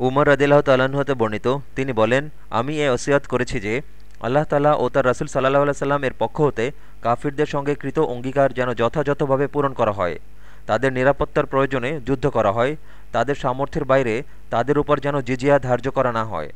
উমর রদিল্লাহ তাল্লাহ্ন বর্ণিত, তিনি বলেন, আমি এ ওসিয়াত করেছি যে, আল্লাহ তালা ও তার রাসুল সাল্লাহ সাল্লাম এর পক্ষ হতে কাফিরদের সঙ্গে কৃত অঙ্গীকার যেন যথাযথভাবে পূরণ করা হয়। তাদের নিরাপত্তার প্রয়োজনে যুদ্ধ করা হয়। তাদের সামর্থ্যের বাইরে তাদের উপর যেন জিজিয়া ধার্য করা না হয়।